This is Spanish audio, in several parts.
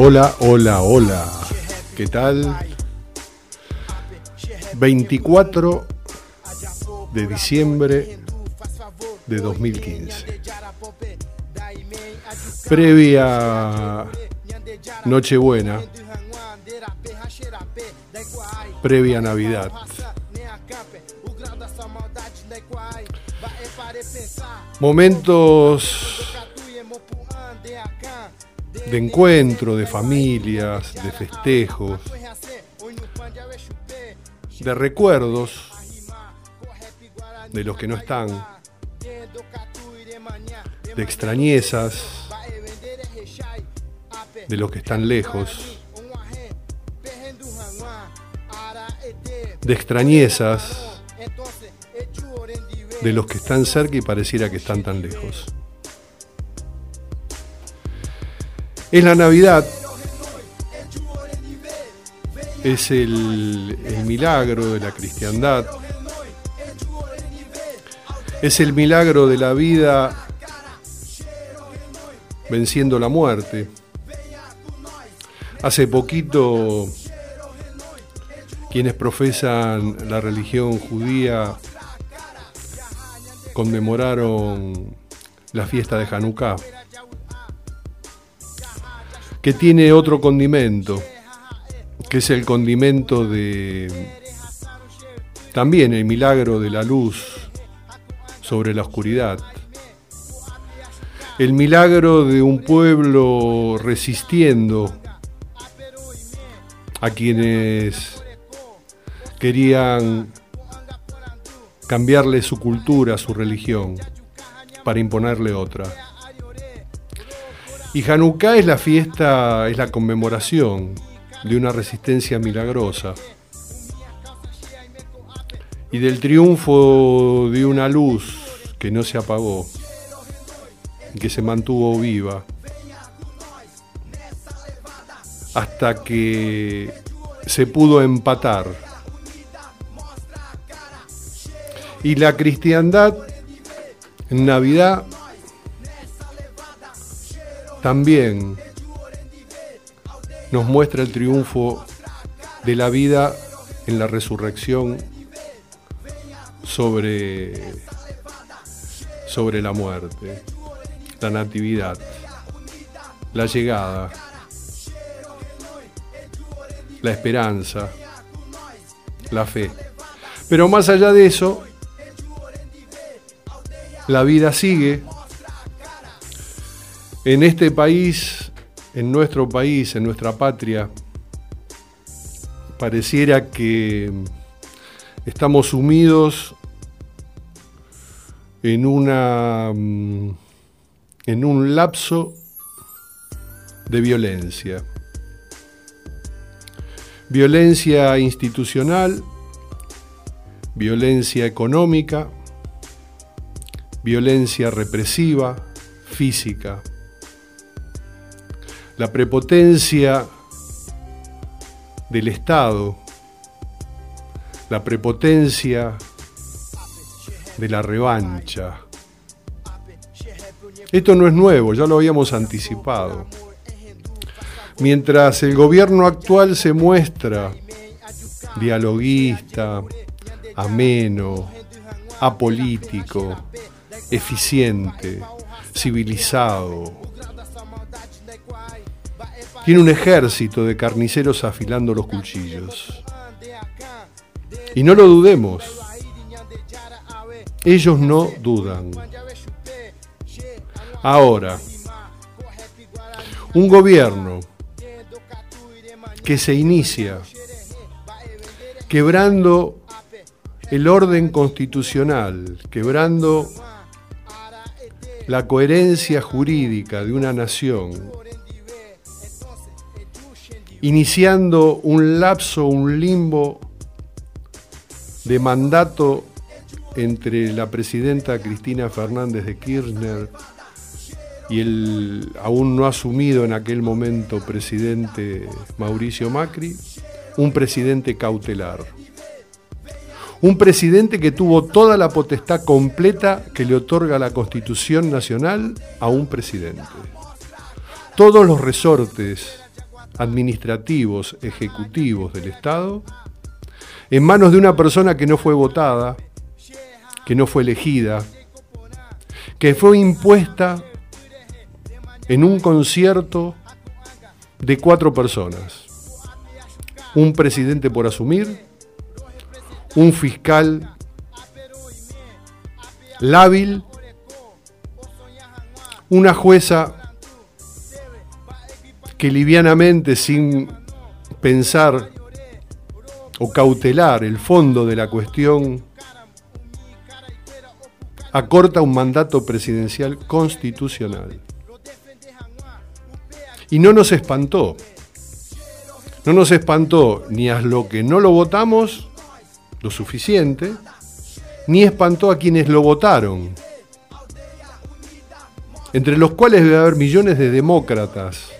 Hola, hola, hola. ¿Qué tal? 24 de diciembre de 2015. Previa Nochebuena. Previa Navidad. Momentos de encuentro, de familias, de festejos, de recuerdos de los que no están, de extrañezas, de los que están lejos, de extrañezas de los que están cerca y pareciera que están tan lejos. Es la Navidad, es el, milagro de la cristiandad, es el milagro de la vida venciendo la muerte. Hace poquito quienes profesan la religión judía conmemoraron la fiesta de Hanukkah, que tiene otro condimento, que es el condimento de también el milagro de la luz sobre la oscuridad, el milagro de un pueblo resistiendo a quienes querían cambiarle su cultura, su religión, para imponerle otra. Y Hanukkah es la fiesta, es la conmemoración de una resistencia milagrosa y del triunfo de una luz que no se apagó y que se mantuvo viva hasta que se pudo empatar. Y la cristiandad en Navidad también nos muestra el triunfo de la vida en la resurrección sobre, sobre la muerte, la natividad, la llegada, la esperanza, la fe. Pero más allá de eso, la vida sigue. En este país, en nuestro país, en nuestra patria, pareciera que estamos sumidos en una mm, en un lapso de violencia. Violencia institucional, violencia económica, violencia represiva, física. La prepotencia del Estado, la prepotencia de la revancha. Esto no es nuevo, ya lo habíamos anticipado. Mientras el gobierno actual se muestra dialoguista, ameno, apolítico, eficiente, civilizado. Tiene un ejército de carniceros afilando los cuchillos. Y no lo dudemos. Ellos no dudan. Ahora, un gobierno que se inicia quebrando el orden constitucional, quebrando la coherencia jurídica de una nación, iniciando un lapso, un limbo de mandato entre la presidenta Cristina Fernández de Kirchner y el aún no asumido en aquel momento presidente Mauricio Macri, un presidente cautelar. Un presidente que tuvo toda la potestad completa que le otorga la Constitución Nacional a un presidente. Todos los resortes administrativos, ejecutivos del Estado, en manos de una persona que no fue votada, que no fue elegida, que fue impuesta en un concierto de cuatro personas. Un presidente por asumir, un fiscal lábil, una jueza que livianamente, sin pensar o cautelar el fondo de la cuestión, acorta un mandato presidencial constitucional. Y no nos espantó. No nos espantó ni a lo que no lo votamos lo suficiente, ni espantó a quienes lo votaron, entre los cuales debe haber millones de demócratas,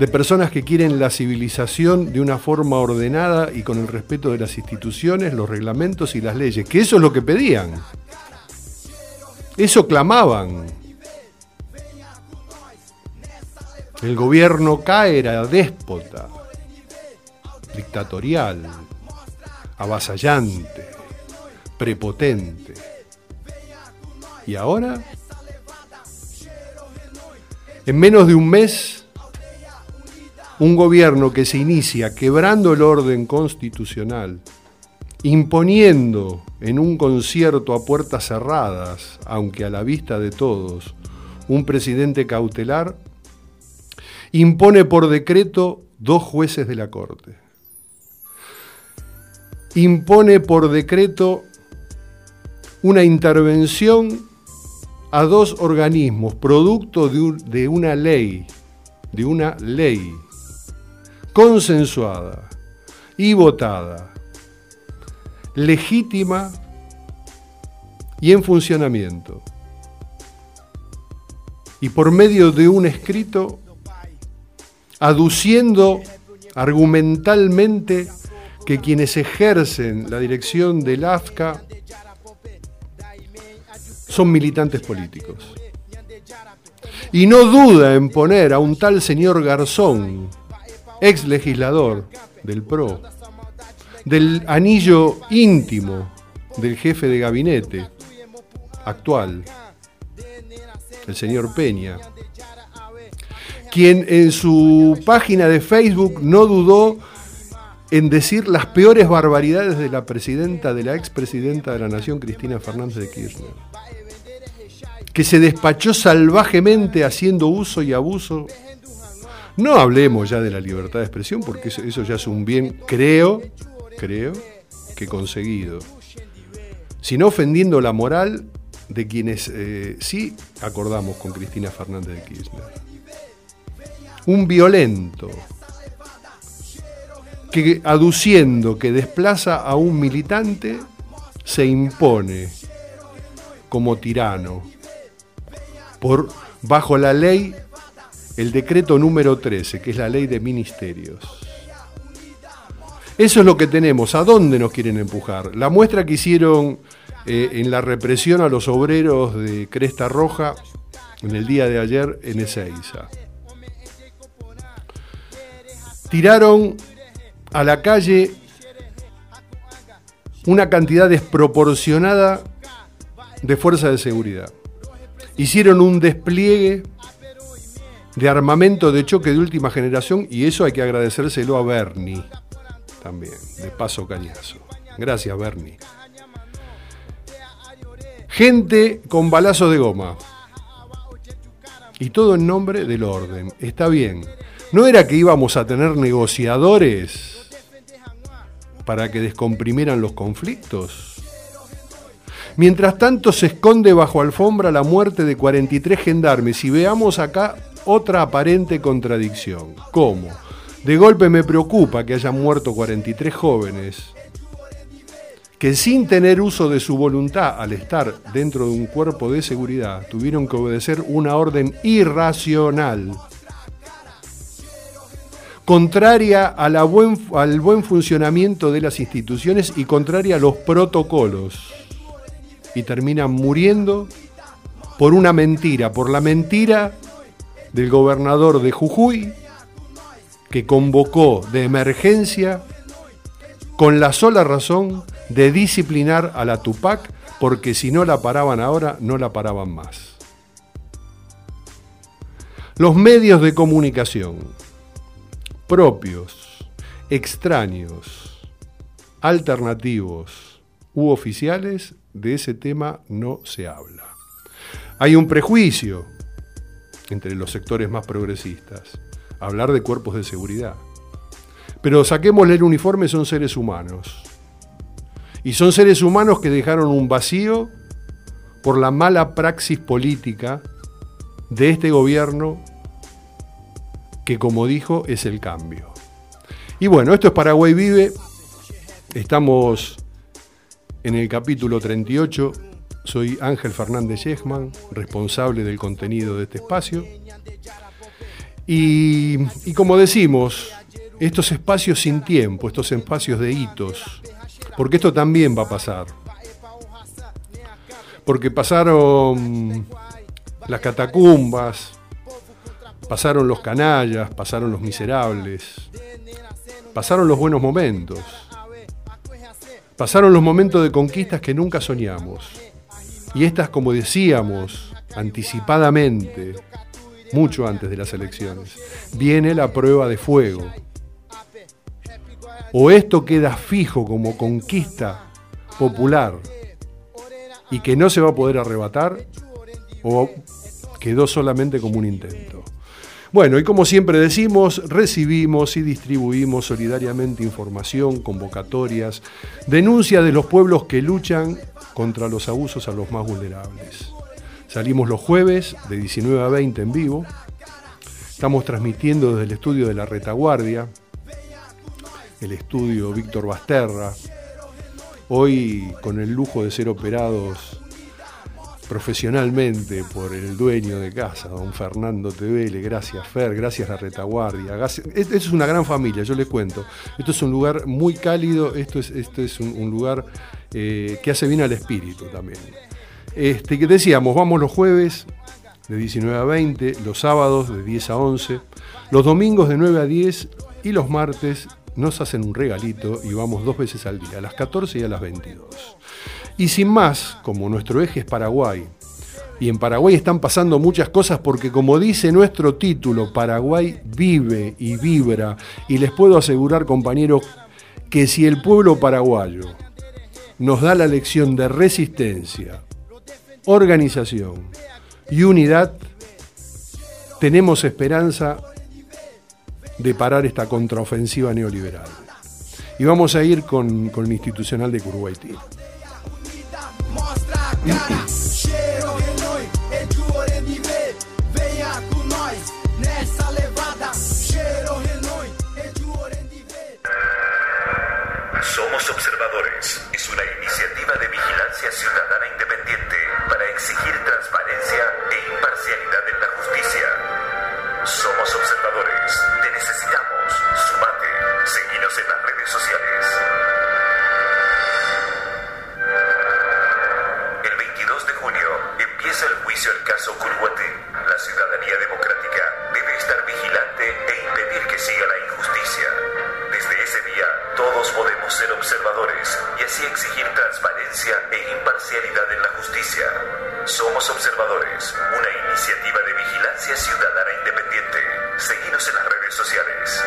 de personas que quieren la civilización de una forma ordenada y con el respeto de las instituciones, los reglamentos y las leyes, que eso es lo que pedían. Eso clamaban. El gobierno cae era déspota, dictatorial, avasallante, prepotente. ¿Y ahora? En menos de un mes, un gobierno que se inicia quebrando el orden constitucional, imponiendo en un concierto a puertas cerradas, aunque a la vista de todos, un presidente cautelar, impone por decreto dos jueces de la Corte. Impone por decreto una intervención a dos organismos, producto de, una ley, de una ley consensuada y votada, legítima y en funcionamiento. Y por medio de un escrito, aduciendo argumentalmente que quienes ejercen la dirección del AFCA son militantes políticos. Y no duda en poner a un tal señor Garzón, ex legislador del PRO, del anillo íntimo del jefe de gabinete actual, el señor Peña, quien en su página de Facebook no dudó en decir las peores barbaridades de la presidenta, de la expresidenta de la Nación, Cristina Fernández de Kirchner, que se despachó salvajemente haciendo uso y abuso. No hablemos ya de la libertad de expresión, porque eso, ya es un bien, creo, creo, que conseguido, sino ofendiendo la moral de quienes eh, sí acordamos con Cristina Fernández de Kirchner. Un violento, que aduciendo que desplaza a un militante, se impone como tirano por bajo la ley el decreto número 13, que es la ley de ministerios. Eso es lo que tenemos. ¿A dónde nos quieren empujar? La muestra que hicieron eh, en la represión a los obreros de Cresta Roja en el día de ayer en Ezeiza. Tiraron a la calle una cantidad desproporcionada de fuerza de seguridad. Hicieron un despliegue de armamento de choque de última generación y eso hay que agradecérselo a Bernie también, de paso cañazo. Gracias Bernie. Gente con balazos de goma. Y todo en nombre del orden. Está bien. ¿No era que íbamos a tener negociadores para que descomprimieran los conflictos? Mientras tanto se esconde bajo alfombra la muerte de 43 gendarmes y veamos acá otra aparente contradicción. ¿Cómo? De golpe me preocupa que hayan muerto 43 jóvenes que sin tener uso de su voluntad al estar dentro de un cuerpo de seguridad tuvieron que obedecer una orden irracional contraria al buen funcionamiento de las instituciones y contraria a los protocolos. Y terminan muriendo por una mentira, por la mentira del gobernador de Jujuy, que convocó de emergencia con la sola razón de disciplinar a la Tupac, porque si no la paraban ahora, no la paraban más. Los medios de comunicación, propios, extraños, alternativos u oficiales, de ese tema no se habla. Hay un prejuicio entre los sectores más progresistas, hablar de cuerpos de seguridad. Pero saquémosle el uniforme, son seres humanos. Y son seres humanos que dejaron un vacío por la mala praxis política de este gobierno que, como dijo, es el cambio. Y bueno, esto es Paraguay Vive. Estamos en el capítulo 38. Soy Ángel Fernández Yechman, responsable del contenido de este espacio. Y, y como decimos, estos espacios sin tiempo, estos espacios de hitos, porque esto también va a pasar. Porque pasaron las catacumbas, pasaron los canallas, pasaron los miserables, pasaron los buenos momentos, pasaron los momentos de conquistas que nunca soñamos. Y estas, como decíamos anticipadamente, mucho antes de las elecciones, viene la prueba de fuego o esto queda fijo como conquista popular y que no se va a poder arrebatar, o quedó solamente como un intento. Bueno, y como siempre decimos, recibimos y distribuimos solidariamente información, convocatorias, denuncia de los pueblos que luchan contra los abusos a los más vulnerables. Salimos los jueves de 19 a 20 en vivo. Estamos transmitiendo desde el estudio de la retaguardia, el estudio Víctor Basterra, hoy con el lujo de ser operados profesionalmente por el dueño de casa, don Fernando Tevele, gracias Fer, gracias La Retaguardia. Esto es una gran familia, yo les cuento. Esto es un lugar muy cálido, esto es, esto es un, lugar eh, que hace bien al espíritu también. Este, que decíamos, vamos los jueves de 19 a 20, los sábados de 10 a 11, los domingos de 9 a 10 y los martes nos hacen un regalito y vamos dos veces al día, a las 14 y a las 22. Y sin más, como nuestro eje es Paraguay, y en Paraguay están pasando muchas cosas porque como dice nuestro título, Paraguay vive y vibra, y les puedo asegurar, compañeros, que si el pueblo paraguayo nos da la lección de resistencia, organización y unidad, tenemos esperanza de parar esta contraofensiva neoliberal. Y vamos a ir con, el institucional de Curuguaití. Somos siga la injusticia. Desde ese día, todos podemos ser observadores y así exigir transparencia e imparcialidad en la justicia. Somos Observadores, una iniciativa de vigilancia ciudadana independiente. Seguimos en las redes sociales.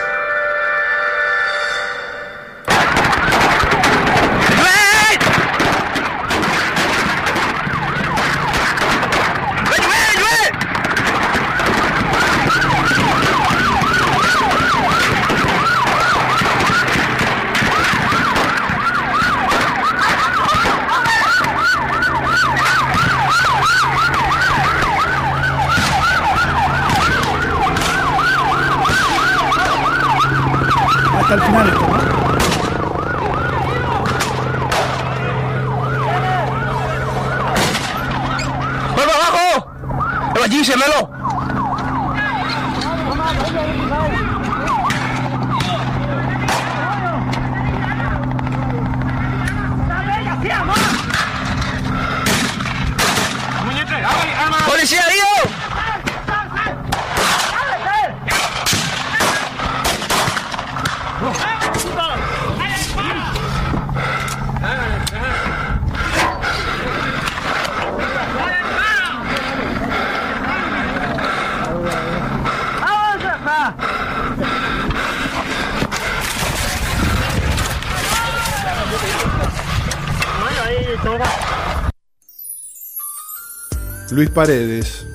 Luis Paredes,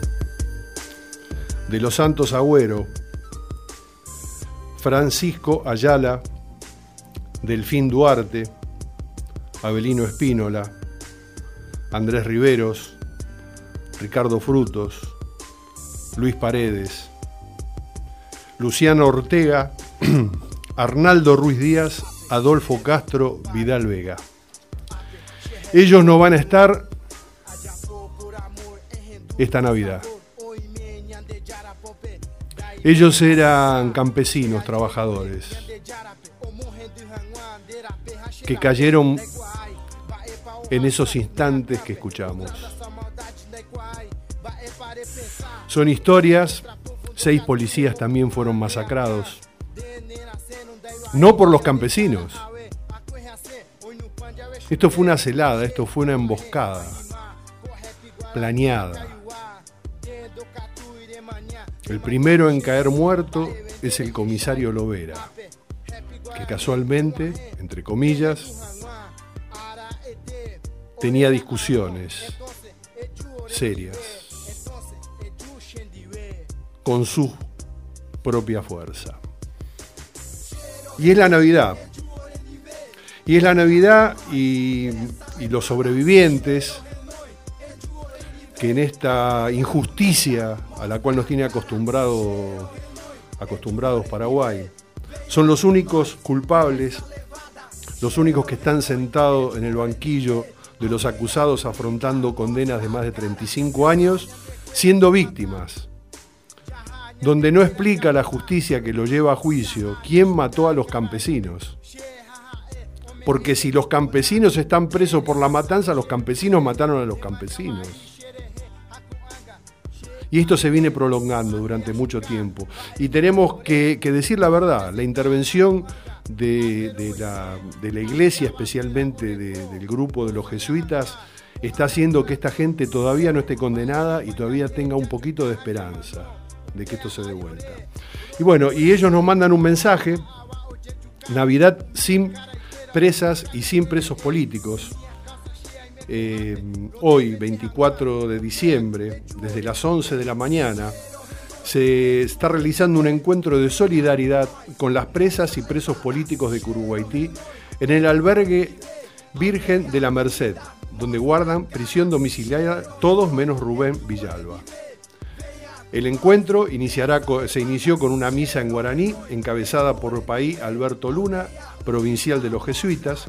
de los Santos Agüero, Francisco Ayala, Delfín Duarte, Abelino Espínola, Andrés Riveros, Ricardo Frutos, Luis Paredes, Luciano Ortega, Arnaldo Ruiz Díaz, Adolfo Castro, Vidal Vega. Ellos no van a estar esta Navidad. Ellos eran campesinos, trabajadores, que cayeron en esos instantes que escuchamos. Son historias, seis policías también fueron masacrados, no por los campesinos. Esto fue una celada, esto fue una emboscada, planeada. El primero en caer muerto es el comisario Lovera, que casualmente, entre comillas, tenía discusiones serias con su propia fuerza. Y es la Navidad. Y es la Navidad y, los sobrevivientes que en esta injusticia a la cual nos tiene acostumbrado, acostumbrados Paraguay, son los únicos culpables, los únicos que están sentados en el banquillo de los acusados afrontando condenas de más de 35 años, siendo víctimas, donde no explica la justicia que lo lleva a juicio quién mató a los campesinos. Porque si los campesinos están presos por la matanza, los campesinos mataron a los campesinos. Y esto se viene prolongando durante mucho tiempo. Y tenemos que, decir la verdad, la intervención de, la, iglesia, especialmente del grupo de los jesuitas, está haciendo que esta gente todavía no esté condenada y todavía tenga un poquito de esperanza de que esto se dé vuelta. Y bueno, y ellos nos mandan un mensaje, Navidad sin presas y sin presos políticos, hoy, 24 de diciembre, desde las 11 de la mañana, se está realizando un encuentro de solidaridad con las presas y presos políticos de Curuguaití en el albergue Virgen de la Merced, donde guardan prisión domiciliaria todos menos Rubén Villalba. El encuentro se inició con una misa en guaraní encabezada por Paí Alberto Luna, provincial de los jesuitas.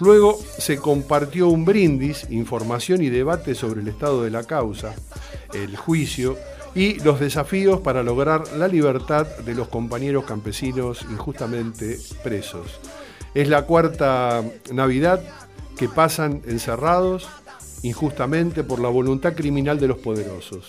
Luego se compartió un brindis, información y debate sobre el estado de la causa, el juicio y los desafíos para lograr la libertad de los compañeros campesinos injustamente presos. Es la cuarta Navidad que pasan encerrados injustamente por la voluntad criminal de los poderosos.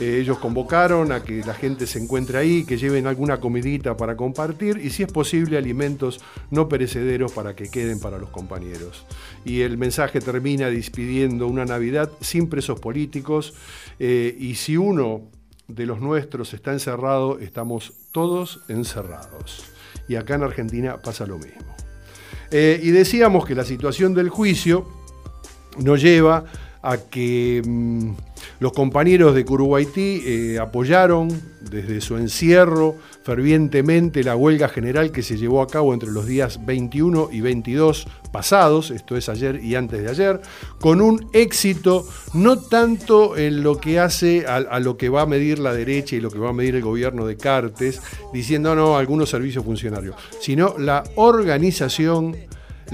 Eh, ellos convocaron a que la gente se encuentre ahí, que lleven alguna comidita para compartir y si es posible alimentos no perecederos para que queden para los compañeros. Y el mensaje termina despidiendo una Navidad sin presos políticos eh, y si uno de los nuestros está encerrado, estamos todos encerrados. Y acá en Argentina pasa lo mismo. Eh, y decíamos que la situación del juicio nos lleva a que mm, los compañeros de Curuguaití eh, apoyaron desde su encierro fervientemente la huelga general que se llevó a cabo entre los días 21 y 22 pasados, esto es ayer y antes de ayer, con un éxito no tanto en lo que hace a, a lo que va a medir la derecha y lo que va a medir el gobierno de Cartes, diciendo no, algunos servicios funcionarios, sino la organización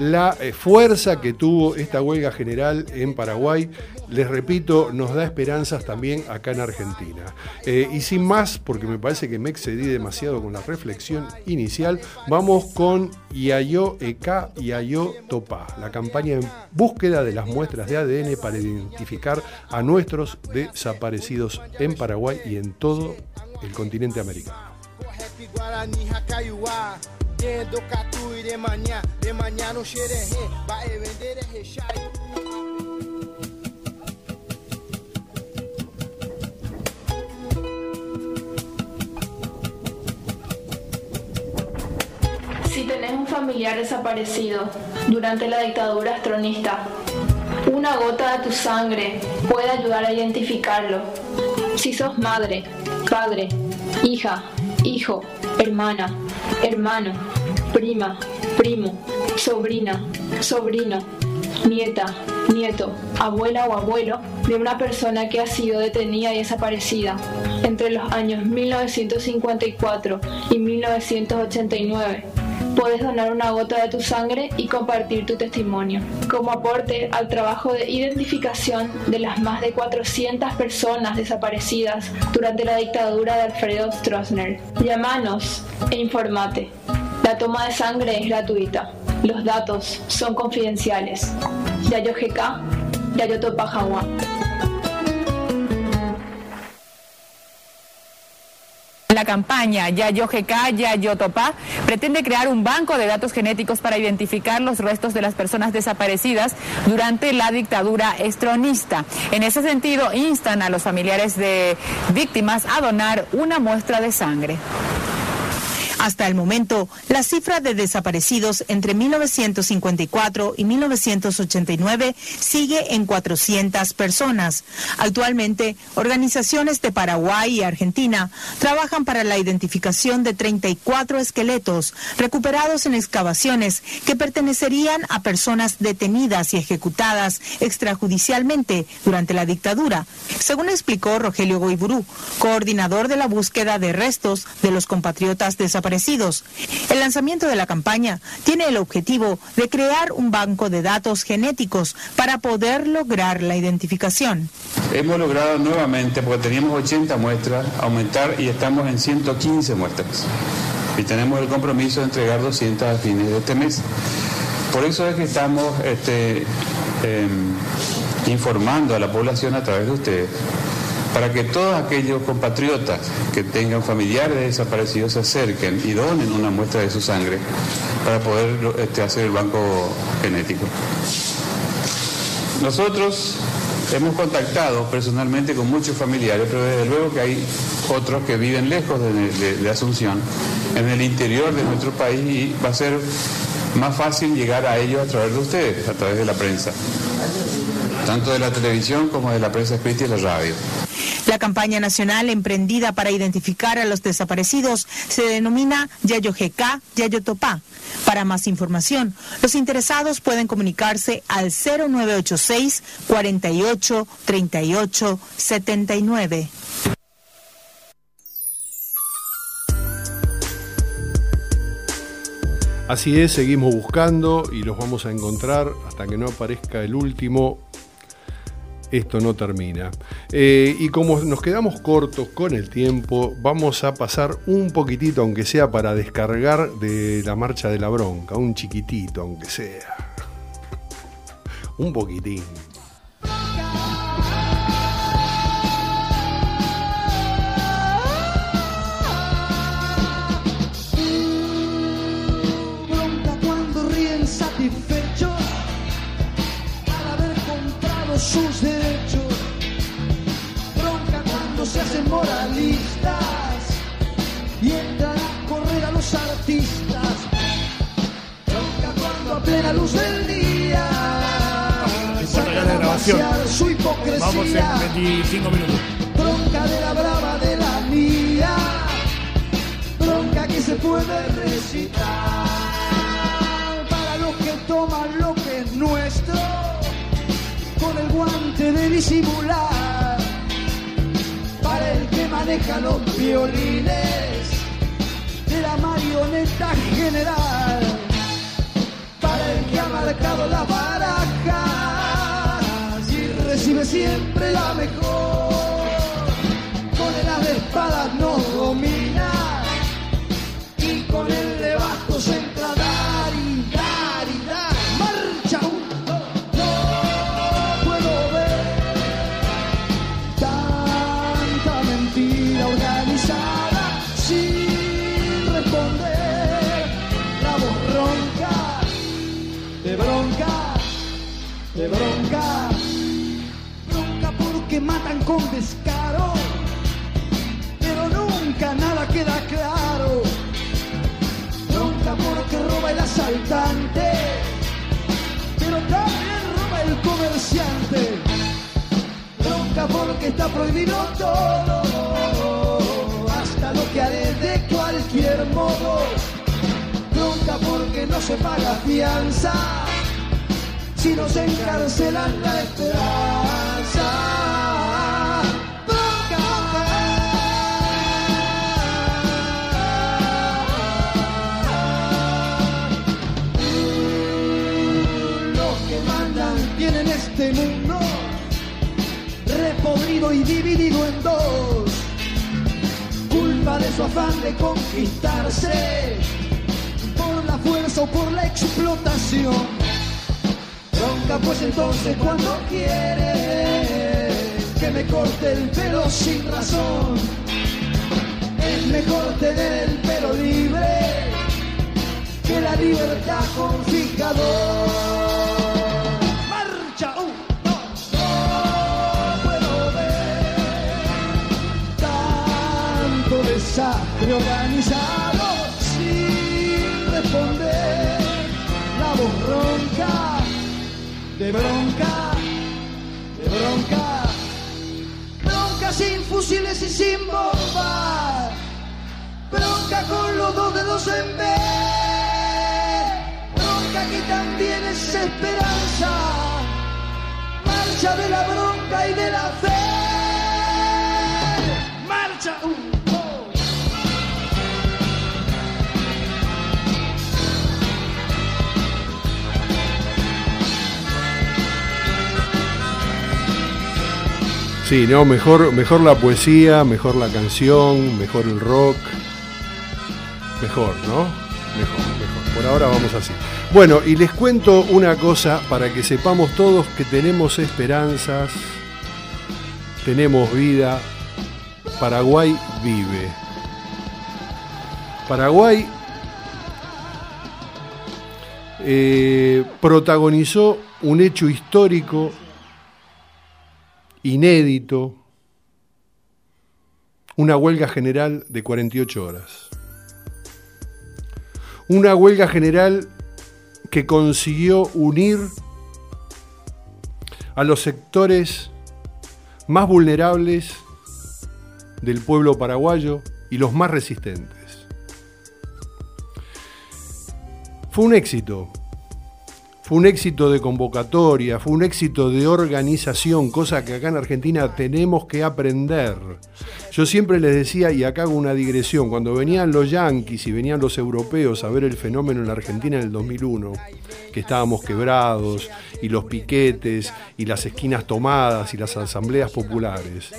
la eh, fuerza que tuvo esta huelga general en Paraguay, les repito, nos da esperanzas también acá en Argentina. Eh, y sin más, porque me parece que me excedí demasiado con la reflexión inicial, vamos con Iayo EK Iayo Topa, la campaña en búsqueda de las muestras de ADN para identificar a nuestros desaparecidos en Paraguay y en todo el continente americano. Si tenés un familiar desaparecido durante la dictadura astronista, Una gota de tu sangre puede ayudar a identificarlo. Si sos madre, padre, hija, hijo, hermana, hermano, prima, primo, sobrina, sobrino, nieta, nieto, abuela o abuelo de una persona que ha sido detenida y desaparecida entre los años 1954 y 1989 puedes donar una gota de tu sangre y compartir tu testimonio, como aporte al trabajo de identificación de las más de 400 personas desaparecidas durante la dictadura de Alfredo Stroessner. Llámanos e informate. La toma de sangre es gratuita. Los datos son confidenciales. Yayo GK, La campaña Yayo GK, Yayo Topá pretende crear un banco de datos genéticos para identificar los restos de las personas desaparecidas durante la dictadura estronista. En ese sentido, instan a los familiares de víctimas a donar una muestra de sangre. Hasta el momento, la cifra de desaparecidos entre 1954 y 1989 sigue en 400 personas. Actualmente, organizaciones de Paraguay y Argentina trabajan para la identificación de 34 esqueletos recuperados en excavaciones que pertenecerían a personas detenidas y ejecutadas extrajudicialmente durante la dictadura, según explicó Rogelio Goiburú, coordinador de la búsqueda de restos de los compatriotas desaparecidos el lanzamiento de la campaña tiene el objetivo de crear un banco de datos genéticos para poder lograr la identificación. Hemos logrado nuevamente, porque teníamos 80 muestras, aumentar y estamos en 115 muestras. Y tenemos el compromiso de entregar 200 a fines de este mes. Por eso es que estamos este, em, informando a la población a través de ustedes para que todos aquellos compatriotas que tengan familiares desaparecidos se acerquen y donen una muestra de su sangre para poder este, hacer el banco genético. Nosotros hemos contactado personalmente con muchos familiares, pero desde luego que hay otros que viven lejos de, de Asunción, en el interior de nuestro país, y va a ser más fácil llegar a ellos a través de ustedes, a través de la prensa, tanto de la televisión como de la prensa escrita y la radio. La campaña nacional emprendida para identificar a los desaparecidos se denomina Yayo GK, Yayo Topá. Para más información, los interesados pueden comunicarse al 0986 48 38 79. Así es, seguimos buscando y los vamos a encontrar hasta que no aparezca el último esto no termina. Eh, y como nos quedamos cortos con el tiempo, vamos a pasar un poquitito, aunque sea para descargar de la marcha de la bronca, un chiquitito, aunque sea. un poquitín. Sus luz del día. Ya de grabación. su hipocresía. Vamos en 25 minutos. Bronca de la brava de la mía, bronca que se puede recitar. Para los que toman lo que es nuestro. Con el guante de disimular, para el que maneja los violines. De la marioneta general, el que ha marcado las barajas y recibe siempre la mejor con el de espadas nos matan con descaro, pero nunca nada queda claro. Bronca porque roba el asaltante, pero también roba el comerciante. está prohibido todo, hasta lo que haré de cualquier modo. Bronca porque no se paga fianza, si nos encarcelan la esperanza. Y dividido en dos. Culpa de su afán de conquistarse por la fuerza o por la explotación. Bronca pues entonces cuando quiere que me corte el pelo sin razón. Es mejor tener el pelo libre que la libertad con. Bronca, de bronca, bronca sin fusiles y sin bombas. Bronca con los dos dedos en B. Bronca que también es esperanza. Marcha de la bronca y de la fe. Marcha. Un, Sí, no, mejor, mejor la poesía, mejor la canción, mejor el rock. Mejor, ¿no? Mejor, mejor. Por ahora vamos así. Bueno, y les cuento una cosa para que sepamos todos que tenemos esperanzas, tenemos vida. Paraguay vive. Paraguay eh, protagonizó un hecho histórico inédito, una huelga general de 48 horas. Una huelga general que consiguió unir a los sectores más vulnerables del pueblo paraguayo y los más resistentes. Fue un éxito, fue un éxito de convocatoria, fue un éxito de organización, cosa que acá en Argentina tenemos que aprender. Yo siempre les decía, y acá hago una digresión, cuando venían los yanquis y venían los europeos a ver el fenómeno en la Argentina en el 2001, que estábamos quebrados, y los piquetes, y las esquinas tomadas, y las asambleas populares,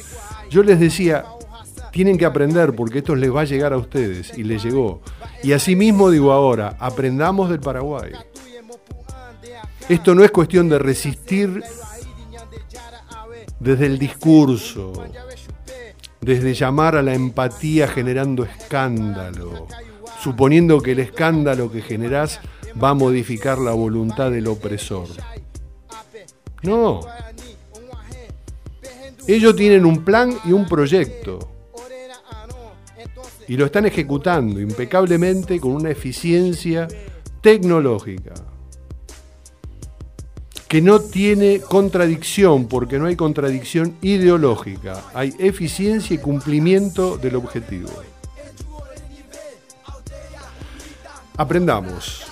yo les decía, tienen que aprender porque esto les va a llegar a ustedes, y les llegó. Y asimismo digo ahora, aprendamos del Paraguay. Esto no es cuestión de resistir desde el discurso, desde llamar a la empatía generando escándalo, suponiendo que el escándalo que generás va a modificar la voluntad del opresor. No. Ellos tienen un plan y un proyecto. Y lo están ejecutando impecablemente con una eficiencia tecnológica que no tiene contradicción, porque no hay contradicción ideológica, hay eficiencia y cumplimiento del objetivo. Aprendamos.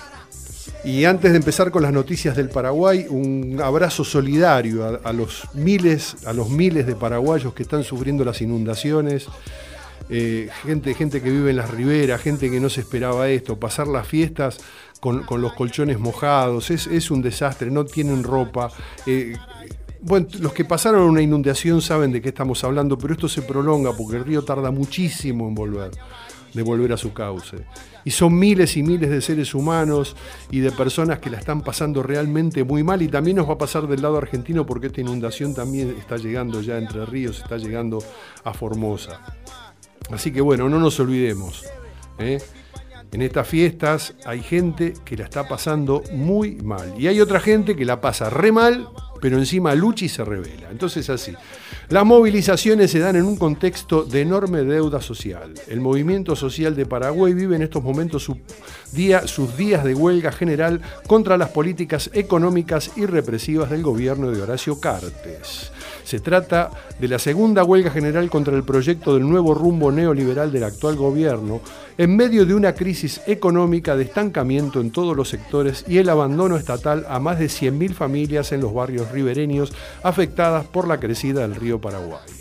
Y antes de empezar con las noticias del Paraguay, un abrazo solidario a, los miles, a los miles de paraguayos que están sufriendo las inundaciones. Eh, gente, gente que vive en las riberas, gente que no se esperaba esto, pasar las fiestas con, los colchones mojados, es, es, un desastre, no tienen ropa. Eh, bueno, los que pasaron una inundación saben de qué estamos hablando, pero esto se prolonga porque el río tarda muchísimo en volver, de volver a su cauce. Y son miles y miles de seres humanos y de personas que la están pasando realmente muy mal y también nos va a pasar del lado argentino porque esta inundación también está llegando ya entre ríos, está llegando a Formosa. Así que bueno, no nos olvidemos. ¿eh? En estas fiestas hay gente que la está pasando muy mal. Y hay otra gente que la pasa re mal, pero encima lucha y se revela. Entonces así. Las movilizaciones se dan en un contexto de enorme deuda social. El movimiento social de Paraguay vive en estos momentos su día, sus días de huelga general contra las políticas económicas y represivas del gobierno de Horacio Cartes. Se trata de la segunda huelga general contra el proyecto del nuevo rumbo neoliberal del actual gobierno, en medio de una crisis económica de estancamiento en todos los sectores y el abandono estatal a más de 100.000 familias en los barrios ribereños afectadas por la crecida del río Paraguay.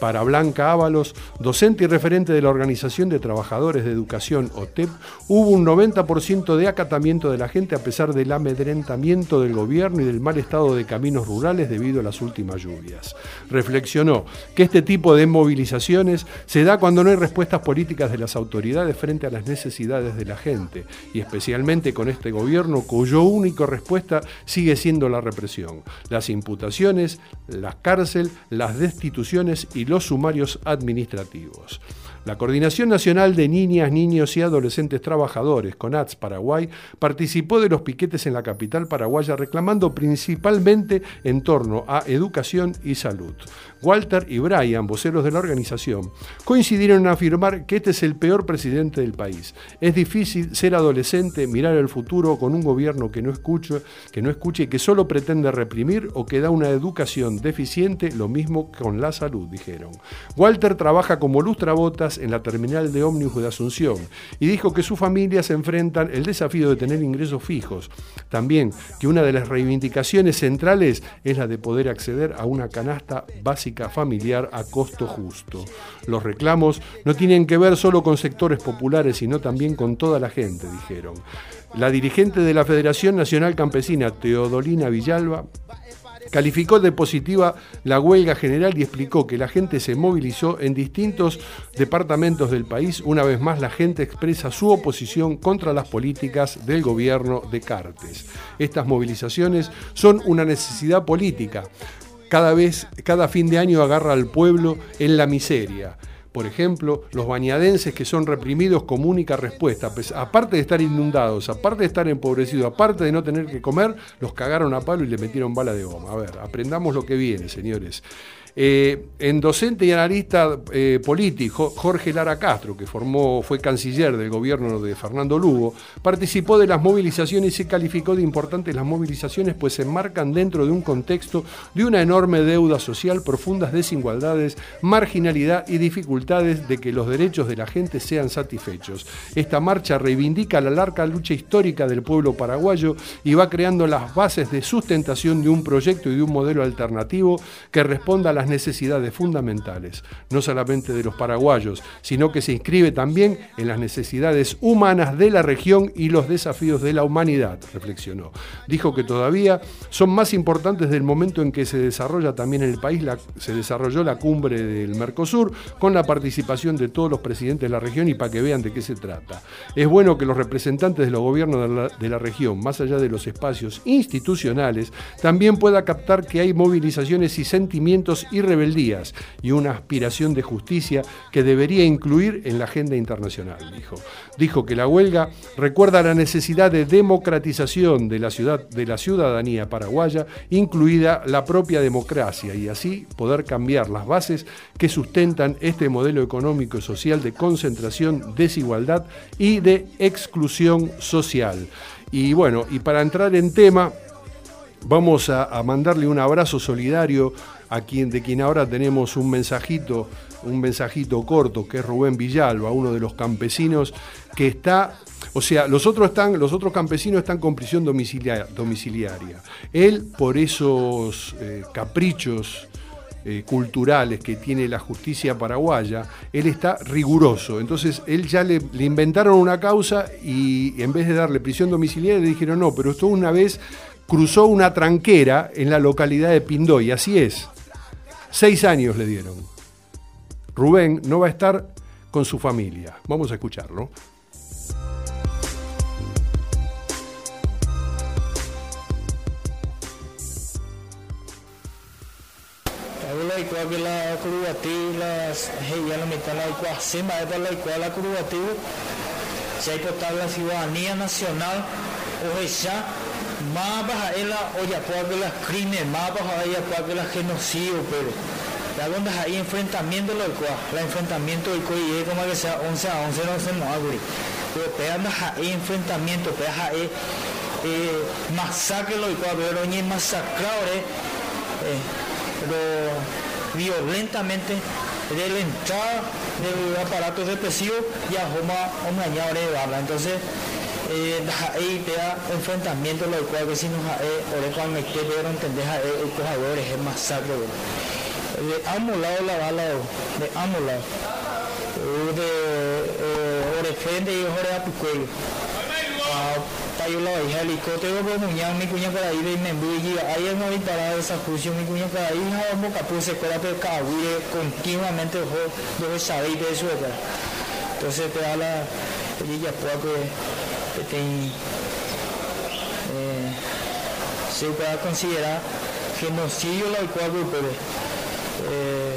Para Blanca Ábalos, docente y referente de la Organización de Trabajadores de Educación, OTEP, hubo un 90% de acatamiento de la gente a pesar del amedrentamiento del gobierno y del mal estado de caminos rurales debido a las últimas lluvias. Reflexionó que este tipo de movilizaciones se da cuando no hay respuestas políticas de las autoridades frente a las necesidades de la gente, y especialmente con este gobierno cuyo único respuesta sigue siendo la represión, las imputaciones, la cárcel, las destituciones y los sumarios administrativos. La Coordinación Nacional de Niñas, Niños y Adolescentes Trabajadores, CONATS Paraguay, participó de los piquetes en la capital paraguaya reclamando principalmente en torno a educación y salud. Walter y Brian, voceros de la organización, coincidieron en afirmar que este es el peor presidente del país. Es difícil ser adolescente, mirar el futuro con un gobierno que no escuche, que no escuche y que solo pretende reprimir o que da una educación deficiente, lo mismo con la salud, dijeron. Walter trabaja como lustrabotas en la terminal de ómnibus de Asunción y dijo que sus familias enfrentan el desafío de tener ingresos fijos. También que una de las reivindicaciones centrales es la de poder acceder a una canasta básica familiar a costo justo. Los reclamos no tienen que ver solo con sectores populares, sino también con toda la gente, dijeron. La dirigente de la Federación Nacional Campesina, Teodolina Villalba, Calificó de positiva la huelga general y explicó que la gente se movilizó en distintos departamentos del país. Una vez más, la gente expresa su oposición contra las políticas del gobierno de Cartes. Estas movilizaciones son una necesidad política cada vez, cada fin de año agarra al pueblo en la miseria. Por ejemplo, los bañadenses que son reprimidos como única respuesta, pues, aparte de estar inundados, aparte de estar empobrecidos, aparte de no tener que comer, los cagaron a palo y le metieron bala de goma. A ver, aprendamos lo que viene, señores. Eh, en docente y analista eh, político, Jorge Lara Castro, que formó, fue canciller del gobierno de Fernando Lugo, participó de las movilizaciones y se calificó de importantes las movilizaciones, pues se enmarcan dentro de un contexto de una enorme deuda social, profundas desigualdades, marginalidad y dificultades de que los derechos de la gente sean satisfechos. Esta marcha reivindica la larga lucha histórica del pueblo paraguayo y va creando las bases de sustentación de un proyecto y de un modelo alternativo que responda a las necesidades fundamentales, no solamente de los paraguayos, sino que se inscribe también en las necesidades humanas de la región y los desafíos de la humanidad, reflexionó. Dijo que todavía son más importantes del momento en que se desarrolla también en el país, la, se desarrolló la cumbre del Mercosur con la participación de todos los presidentes de la región y para que vean de qué se trata. Es bueno que los representantes de los gobiernos de la, de la región, más allá de los espacios institucionales, también pueda captar que hay movilizaciones y sentimientos y rebeldías y una aspiración de justicia que debería incluir en la agenda internacional, dijo. Dijo que la huelga recuerda la necesidad de democratización de la, ciudad, de la ciudadanía paraguaya, incluida la propia democracia, y así poder cambiar las bases que sustentan este modelo económico y social de concentración, desigualdad y de exclusión social. Y bueno, y para entrar en tema, vamos a, a mandarle un abrazo solidario a quien, de quien ahora tenemos un mensajito, un mensajito corto, que es Rubén Villalba, uno de los campesinos que está, o sea, los otros, están, los otros campesinos están con prisión domiciliaria. Él, por esos eh, caprichos eh, culturales que tiene la justicia paraguaya, él está riguroso. Entonces, él ya le, le, inventaron una causa y en vez de darle prisión domiciliaria le dijeron, no, pero esto una vez cruzó una tranquera en la localidad de Pindoy, así es. Seis años le dieron. Rubén no va a estar con su familia. Vamos a escucharlo. la ya la la ciudadanía nacional ella más baja puede la crimen más baja puede la genocidio pero la donde hay enfrentamiento lo cual la enfrentamiento y coi como que sea 11 a 11 no se no aguri pero pegando hay enfrentamiento pega hay eh, masacre lo cual pero ni masacrado eh lo violentamente del entrada del aparato represivo y a Joma Omaña de. Entonces, eh, ahí te da enfrentamiento, lo cual que si nos ore cuando me quede, pero entendés, el cojador es el masacre, de ambos lados la bala, de ambos lados. De ore frente y ore a tu cuello. Tayo la hija helicóptero por muñeca mi cuña por ahí de Membuyi, ahí es muy parada esa juicio mi cuña ahí, ja vamos capuse escuela pero cabuire continuamente ojo debe saber de ¿verdad? Entonces te da la ella puede eh, se pueda considerar genocidio la cual pero eh,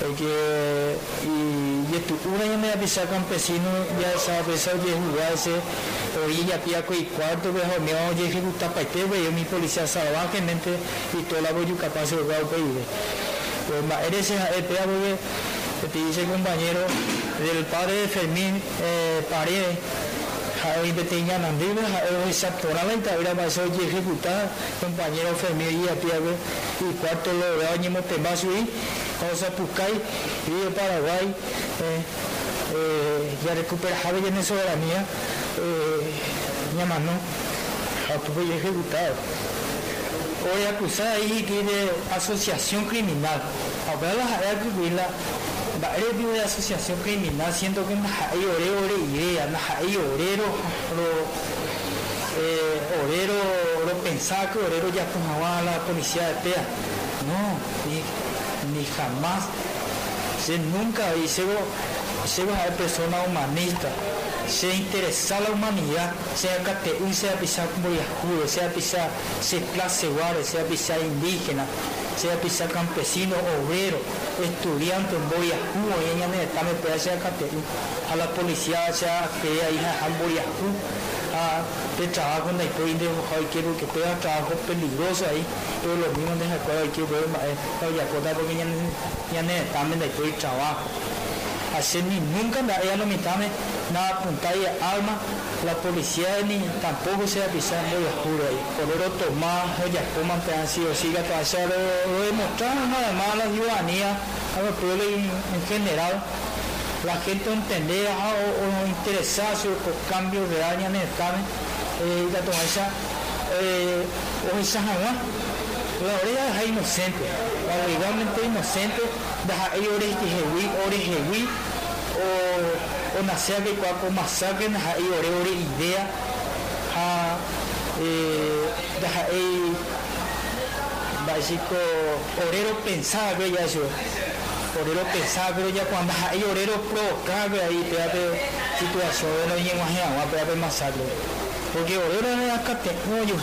porque y, y esto una ya me avisa campesino ya sabe pesar de jugarse orilla piaco y cuarto pues me vamos a ejecutar para este yo mi policía salvajemente y toda la voy capaz de jugar país pues más eres el pea porque te dice compañero del padre de Fermín eh, Paredes Javi Beteña Nandive, Javi exactamente, ahora va a ser ejecutar compañero Fermín y a Piago y cuarto lo de año Motembazo y cosa Pucay y de Paraguay eh, eh, ya recupera Javi en soberanía eh, llamando a tu ejecutado. Hoy acusada ahí tiene asociación criminal. Ahora la Jaya que varios tipos de asociación criminal siento que hay orero ore idea hay orero eh, orero lo pensaba que orero ya tomaba la policía de PEA. No ni, ni jamás. Se nunca y se va a persona humanista se interesa la humanidad, sea cateúl, sea pisar boyajudo, sea pisar clase sea pisar indígena, sea pisar campesino, obrero, estudiante, boyajudo, y ella me está me puede sea cateúl, a la policía, sea que ahí a boyajudo, a de trabajo en historia de hoy quiero que pueda trabajo peligroso ahí, pero los mismos de acuerdo hay que ver, ya porque ya ya ne también la historia trabajo hacer ni nunca ella no me tame nada apuntar y alma. La policía ni tampoco se avisa muy oscuro ahí. Por eso tomar ya como te han sido siga que hacer lo demostramos además a la ciudadanía a los pueblos en, general. La gente entender o, o interesarse por cambios reales en el cambio eh, la toma esa eh, o esa la orella es inocente, legalmente inocente, deja ahí ores que jehui, ores jehui, o, o nacer que cuaco masacre, deja ahí ore ore idea, ha, eh, deja ahí, básico, orero pensaba que ya eso, orero pensaba pero ya cuando hay orero provocaba ahí, pégate situación, no llegamos a masacre. Porque orero no es acá, no yo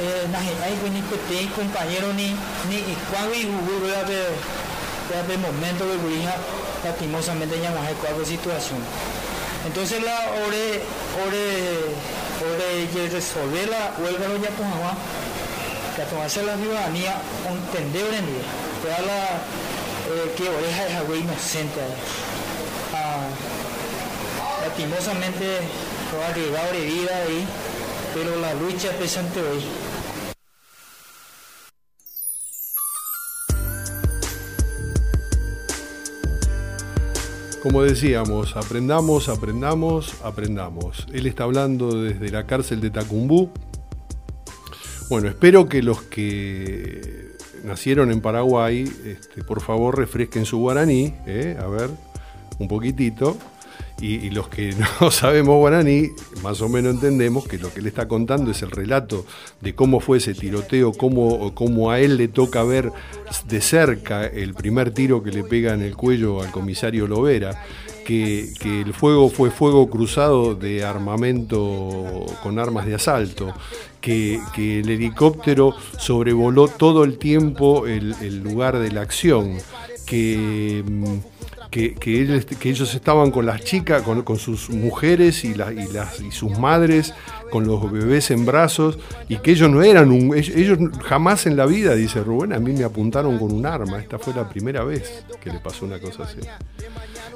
eh, nahi ai ni pete compañero ni ni ikuawi uguru ya de ya de momento de guija lastimosamente ya más cualquier situación. Entonces la ore ore ore que resolver la huelga lo ya con agua que tomarse la ciudadanía entender en día. Que la eh, que oreja es algo inocente ah, lastimosamente toda arriesgado de vida ahí pero la lucha es presente hoy Como decíamos, aprendamos, aprendamos, aprendamos. Él está hablando desde la cárcel de Tacumbú. Bueno, espero que los que nacieron en Paraguay, este, por favor refresquen su guaraní, ¿eh? a ver, un poquitito. Y, los que no sabemos guaraní, más o menos entendemos que lo que él está contando es el relato de cómo fue ese tiroteo, cómo, cómo a él le toca ver de cerca el primer tiro que le pega en el cuello al comisario Lovera. Que, el fuego fue fuego cruzado de armamento con armas de asalto, que, el helicóptero sobrevoló todo el tiempo el, el lugar de la acción, que que, ellos estaban con las chicas, con, sus mujeres y sus madres, con los bebés en brazos, y que ellos no eran un. Ellos, jamás en la vida, dice Rubén, a mí me apuntaron con un arma. Esta fue la primera vez que le pasó una cosa así.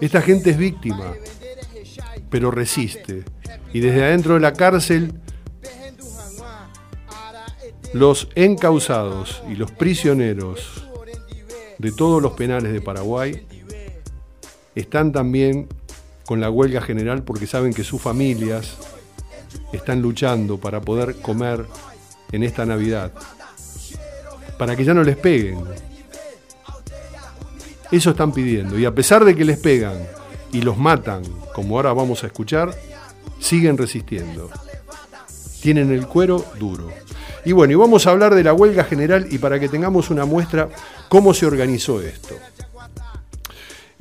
Esta gente es víctima, pero resiste. Y desde adentro de la cárcel, los encausados y los prisioneros de todos los penales de Paraguay están también con la huelga general porque saben que sus familias están luchando para poder comer en esta Navidad, para que ya no les peguen. Eso están pidiendo. Y a pesar de que les pegan y los matan, como ahora vamos a escuchar, siguen resistiendo. Tienen el cuero duro. Y bueno, y vamos a hablar de la huelga general y para que tengamos una muestra cómo se organizó esto.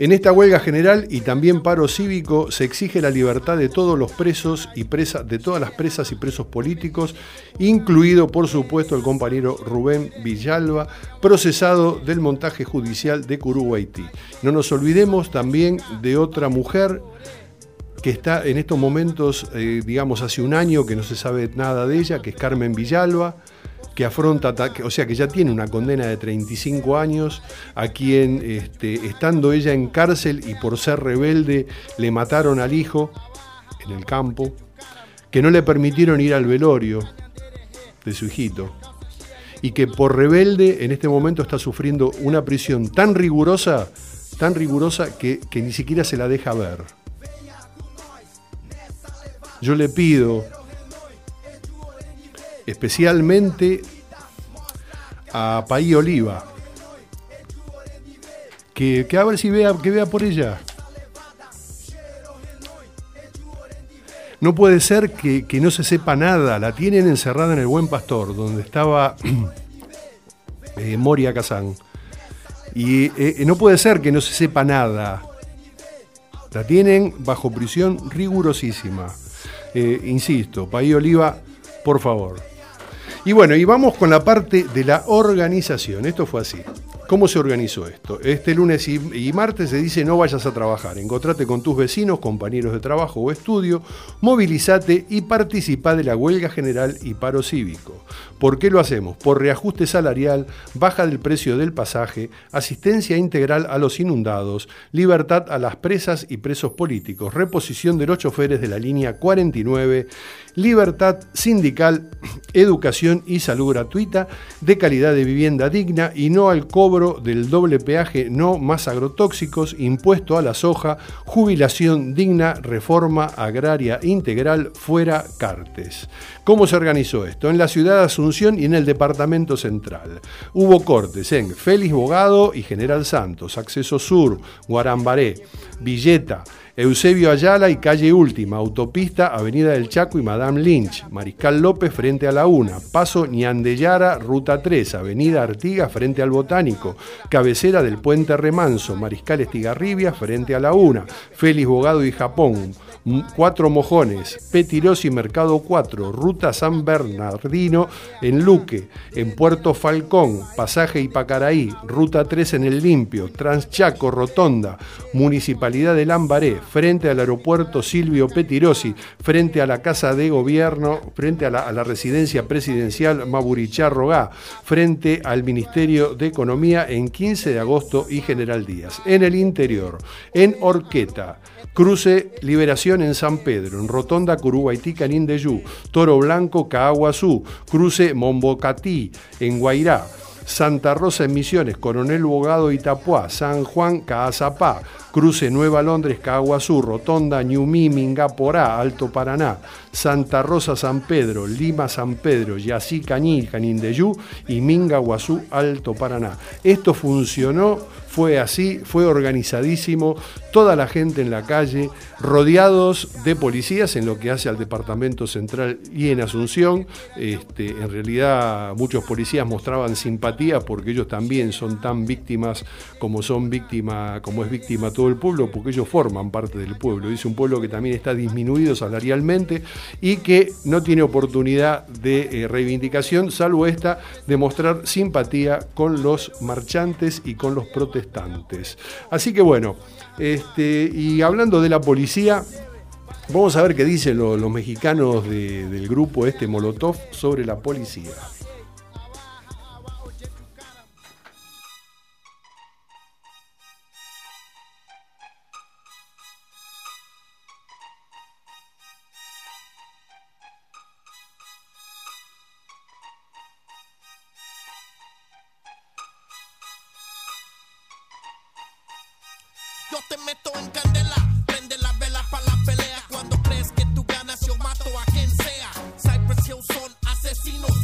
En esta huelga general y también paro cívico se exige la libertad de todos los presos y presas, de todas las presas y presos políticos, incluido por supuesto el compañero Rubén Villalba, procesado del montaje judicial de Curuguaití. No nos olvidemos también de otra mujer que está en estos momentos, eh, digamos, hace un año que no se sabe nada de ella, que es Carmen Villalba, que afronta, o sea que ya tiene una condena de 35 años, a quien este, estando ella en cárcel y por ser rebelde le mataron al hijo en el campo, que no le permitieron ir al velorio de su hijito y que por rebelde en este momento está sufriendo una prisión tan rigurosa, tan rigurosa que, que ni siquiera se la deja ver. Yo le pido especialmente a Paí Oliva, que, a ver si vea, que vea por ella. No puede ser que, no se sepa nada, la tienen encerrada en el Buen Pastor, donde estaba eh, Moria Kazán. Y eh, no puede ser que no se sepa nada. La tienen bajo prisión rigurosísima. Eh, insisto, Paí Oliva, por favor, y bueno, y vamos con la parte de la organización. Esto fue así. ¿Cómo se organizó esto? Este lunes y, martes se dice no vayas a trabajar, encontrate con tus vecinos, compañeros de trabajo o estudio, movilízate y participa de la huelga general y paro cívico. ¿Por qué lo hacemos? Por reajuste salarial, baja del precio del pasaje, asistencia integral a los inundados, libertad a las presas y presos políticos, reposición de los choferes de la línea 49, libertad sindical, educación y salud gratuita, de calidad de vivienda digna y no al cobro del doble peaje, no más agrotóxicos, impuesto a la soja, jubilación digna, reforma agraria integral, fuera cartes. ¿Cómo se organizó esto? En la ciudad de Y en el departamento central. Hubo cortes en Félix Bogado y General Santos, Acceso Sur, Guarambaré, Villeta, Eusebio Ayala y Calle Última, Autopista, Avenida del Chaco y Madame Lynch, Mariscal López frente a la Una, Paso Niandellara, Ruta 3, Avenida Artigas frente al Botánico, cabecera del Puente Remanso, Mariscal Estigarribia frente a la Una, Félix Bogado y Japón, Cuatro Mojones, Petirosi Mercado 4, Ruta San Bernardino en Luque, en Puerto Falcón, Pasaje Ipacaraí, Ruta 3 en El Limpio, Transchaco, Rotonda, Municipalidad de Lambaré, frente al aeropuerto Silvio Petirosi, frente a la Casa de Gobierno, frente a la, residencia presidencial Maburicharrogá, frente al Ministerio de Economía en 15 de agosto y General Díaz. En el interior, en Orqueta, Cruce Liberación en San Pedro, en Rotonda Curuguaití Canindeyú, Toro Blanco Caguazú, Cruce Mombocatí en Guairá, Santa Rosa en Misiones, Coronel Bogado Itapuá, San Juan Caazapá, Cruce Nueva Londres, Caguazú, Rotonda, Ñumí, Mingaporá, Alto Paraná, Santa Rosa, San Pedro, Lima, San Pedro, Yací, Cañí, Canindeyú y Mingaguazú, Alto Paraná. Esto funcionó, fue así, fue organizadísimo, toda la gente en la calle, rodeados de policías en lo que hace al Departamento Central y en Asunción. Este, en realidad muchos policías mostraban simpatía porque ellos también son tan víctimas como son víctima, como es víctima todo el pueblo, porque ellos forman parte del pueblo. Dice un pueblo que también está disminuido salarialmente y que no tiene oportunidad de eh, reivindicación, salvo esta de mostrar simpatía con los marchantes y con los protestantes. Así que bueno, este, y hablando de la policía, vamos a ver qué dicen los, mexicanos del grupo este Molotov sobre la policía. Te meto en candela. Prende la vela para la pelea. Cuando crees que tú ganas, yo mato a quien sea. Cypress Hill son asesinos.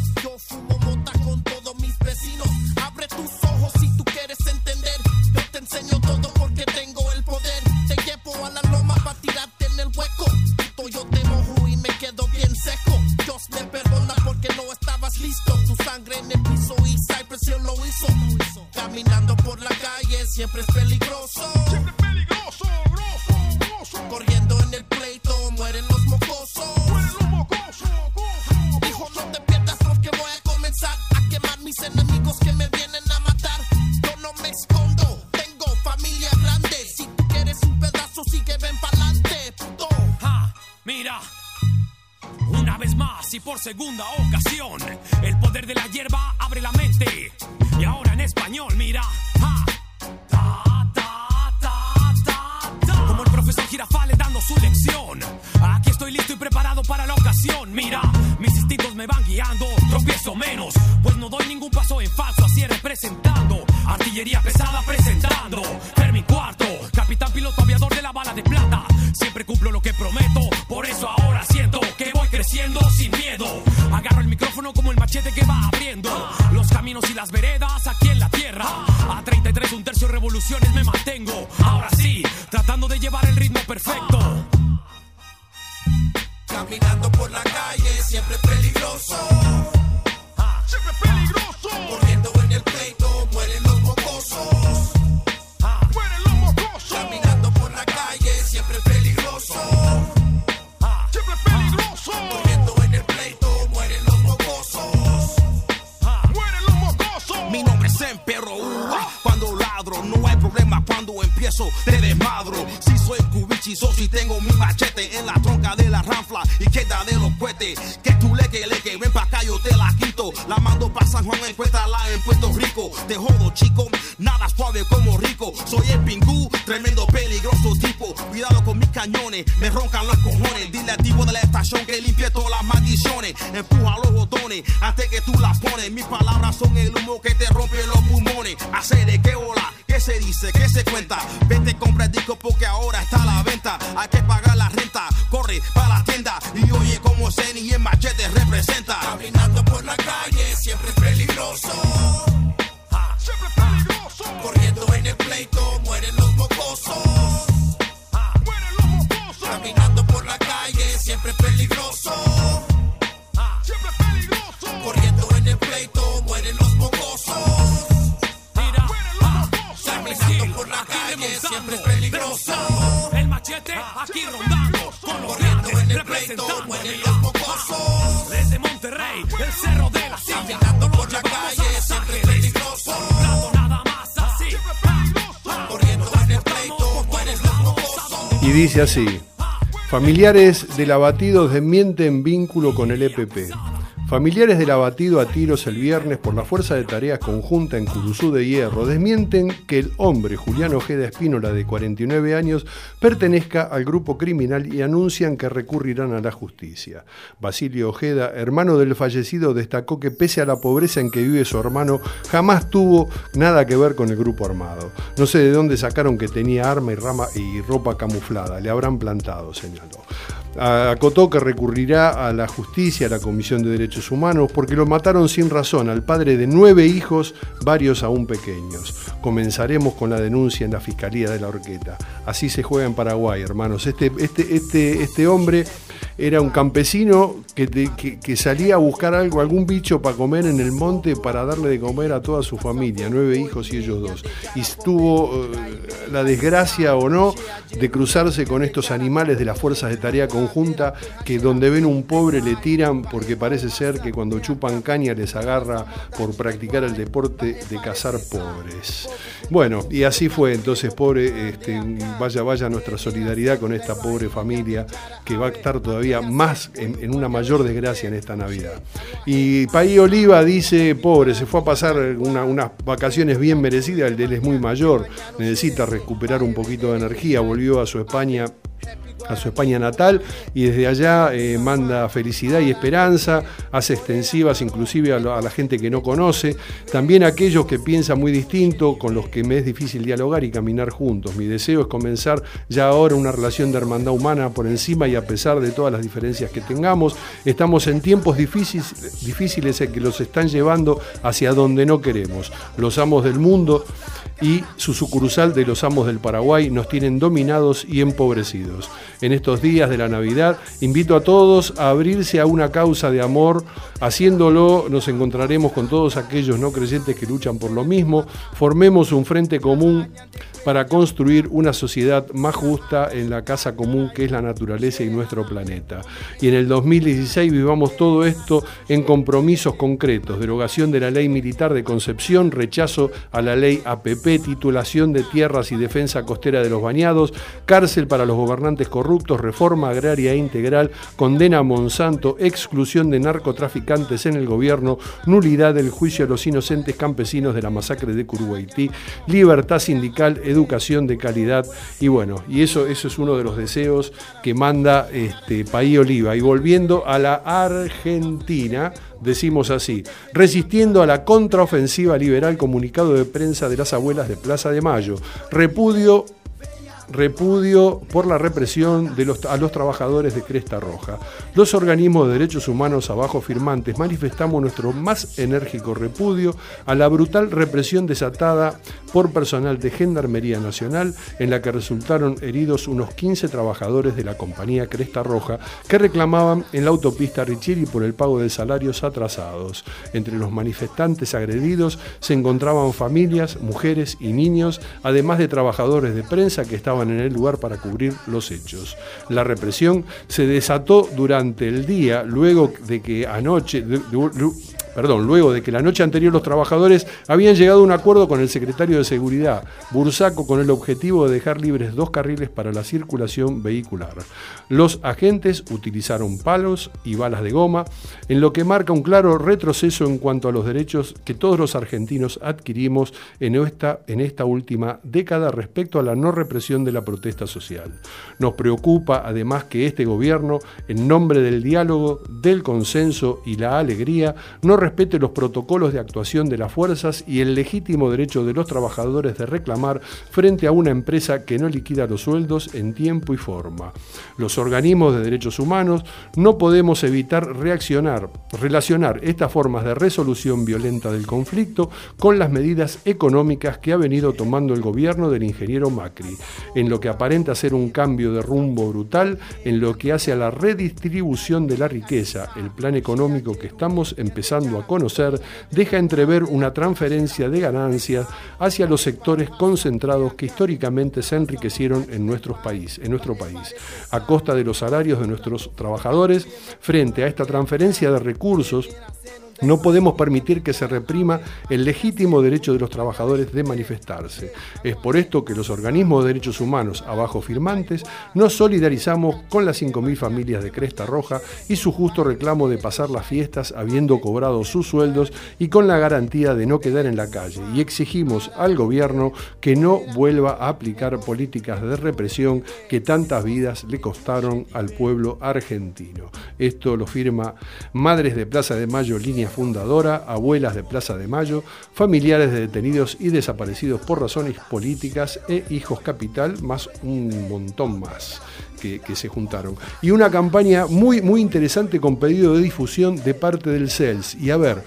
Caminando por la calle siempre peligroso. Siempre es peligroso. Corriendo en el pleito mueren los mocosos. Mueren los mocosos. Caminando por la calle siempre peligroso. Siempre es peligroso. Corriendo en el pleito mueren los mocosos. Mueren los mocosos. Mi nombre es Emperro Ua. Cuando ladro, no hay problema cuando empiezo te desmadro. Si soy cubichizo, si tengo mi cohetes. Que tú leque, leque, ven pa' acá, yo te la quito. La mando pa' San Juan, encuéntrala en Puerto Rico. Te jodo, chico, nada suave como rico. Soy el pingú, tremendo peligroso tipo. Cuidado con mis cañones, me roncan los cojones. Dile al tipo de la estación que limpie todas las maldiciones. Empuja los botones antes que tú las pones. Mis palabras son el humo que te rompe los pulmones. Hacer de qué hola, qué se dice, qué se cuenta. Vete, compra el disco porque ahora está la venta. Pleito mueren los mocosos. Desde Monterrey, el cerro de la silla. Caminando por la calle siempre peligroso. Nada más así. Corriendo en el pleito mueren los mocosos. Y dice así, familiares del abatido desmienten vínculo con el EPP. Familiares del abatido a tiros el viernes por la Fuerza de Tareas Conjunta en Curuzú de Hierro desmienten que el hombre Julián Ojeda Espínola, de 49 años, pertenezca al grupo criminal y anuncian que recurrirán a la justicia. Basilio Ojeda, hermano del fallecido, destacó que pese a la pobreza en que vive su hermano, jamás tuvo nada que ver con el grupo armado. No sé de dónde sacaron que tenía arma y, rama y ropa camuflada, le habrán plantado, señaló. Acotó que recurrirá a la justicia, a la Comisión de Derechos Humanos, porque lo mataron sin razón al padre de nueve hijos, varios aún pequeños. Comenzaremos con la denuncia en la Fiscalía de la Horqueta. Así se juega en Paraguay, hermanos. Este, este, este, este hombre era un campesino que, que salía a buscar algo, algún bicho para comer en el monte para darle de comer a toda su familia, nueve hijos y ellos dos. Y tuvo eh, la desgracia o no de cruzarse con estos animales de las fuerzas de tarea conjunta que donde ven un pobre le tiran porque parece ser que cuando chupan caña les agarra por practicar el deporte de cazar pobres. Bueno, y así fue, entonces pobre, este, vaya, vaya nuestra solidaridad con esta pobre familia que va a estar todavía más en, una mayor desgracia en esta Navidad. Y Paí Oliva dice, pobre, se fue a pasar una- unas vacaciones bien merecidas, el él es muy mayor, necesita recuperar un poquito de energía, volvió a su España a su España natal y desde allá eh, manda felicidad y esperanza, hace extensivas inclusive a, la gente que no conoce, también a aquellos que piensan muy distinto, con los que me es difícil dialogar y caminar juntos. Mi deseo es comenzar ya ahora una relación de hermandad humana por encima y a pesar de todas las diferencias que tengamos, estamos en tiempos difíciles, difíciles en que los están llevando hacia donde no queremos. Los amos del mundo y su sucursal de los amos del Paraguay nos tienen dominados y empobrecidos. En estos días de la Navidad invito a todos a abrirse a una causa de amor. Haciéndolo nos encontraremos con todos aquellos no creyentes que luchan por lo mismo. Formemos un frente común para construir una sociedad más justa en la casa común que es la naturaleza y nuestro planeta. Y en el 2016 vivamos todo esto en compromisos concretos, derogación de la ley militar de Concepción, rechazo a la ley APP, titulación de tierras y defensa costera de los bañados, cárcel para los gobernantes corruptos, reforma agraria integral, condena a Monsanto, exclusión de narcotraficantes en el gobierno, nulidad del juicio a los inocentes campesinos de la masacre de Curuguaití, libertad sindical, educación de calidad y bueno, y eso, eso es uno de los deseos que manda este País Oliva. Y volviendo a la Argentina, decimos así, resistiendo a la contraofensiva liberal comunicado de prensa de las abuelas de Plaza de Mayo, repudio repudio por la represión de los, a los trabajadores de Cresta Roja. Los organismos de derechos humanos abajo firmantes manifestamos nuestro más enérgico repudio a la brutal represión desatada por personal de Gendarmería Nacional en la que resultaron heridos unos 15 trabajadores de la compañía Cresta Roja que reclamaban en la autopista Richieri por el pago de salarios atrasados. Entre los manifestantes agredidos se encontraban familias, mujeres y niños, además de trabajadores de prensa que estaban en el lugar para cubrir los hechos. La represión se desató durante el día luego de que anoche Perdón, luego de que la noche anterior los trabajadores habían llegado a un acuerdo con el secretario de Seguridad, Bursaco, con el objetivo de dejar libres dos carriles para la circulación vehicular. Los agentes utilizaron palos y balas de goma, en lo que marca un claro retroceso en cuanto a los derechos que todos los argentinos adquirimos en esta, en esta última década respecto a la no represión de la protesta social. Nos preocupa además que este gobierno, en nombre del diálogo, del consenso y la alegría, no respete los protocolos de actuación de las fuerzas y el legítimo derecho de los trabajadores de reclamar frente a una empresa que no liquida los sueldos en tiempo y forma. Los organismos de derechos humanos no podemos evitar reaccionar, relacionar estas formas de resolución violenta del conflicto con las medidas económicas que ha venido tomando el gobierno del ingeniero Macri, en lo que aparenta ser un cambio de rumbo brutal en lo que hace a la redistribución de la riqueza. El plan económico que estamos empezando a conocer deja entrever una transferencia de ganancias hacia los sectores concentrados que históricamente se enriquecieron en, nuestros país, en nuestro país, a costa de los salarios de nuestros trabajadores. Frente a esta transferencia de recursos, no podemos permitir que se reprima el legítimo derecho de los trabajadores de manifestarse. Es por esto que los organismos de derechos humanos abajo firmantes nos solidarizamos con las 5.000 familias de Cresta Roja y su justo reclamo de pasar las fiestas habiendo cobrado sus sueldos y con la garantía de no quedar en la calle. Y exigimos al gobierno que no vuelva a aplicar políticas de represión que tantas vidas le costaron al pueblo argentino. Esto lo firma Madres de Plaza de Mayo, línea fundadora, abuelas de Plaza de Mayo, familiares de detenidos y desaparecidos por razones políticas e hijos capital, más un montón más. Que, se juntaron. Y una campaña muy, muy interesante con pedido de difusión de parte del CELS. Y a ver,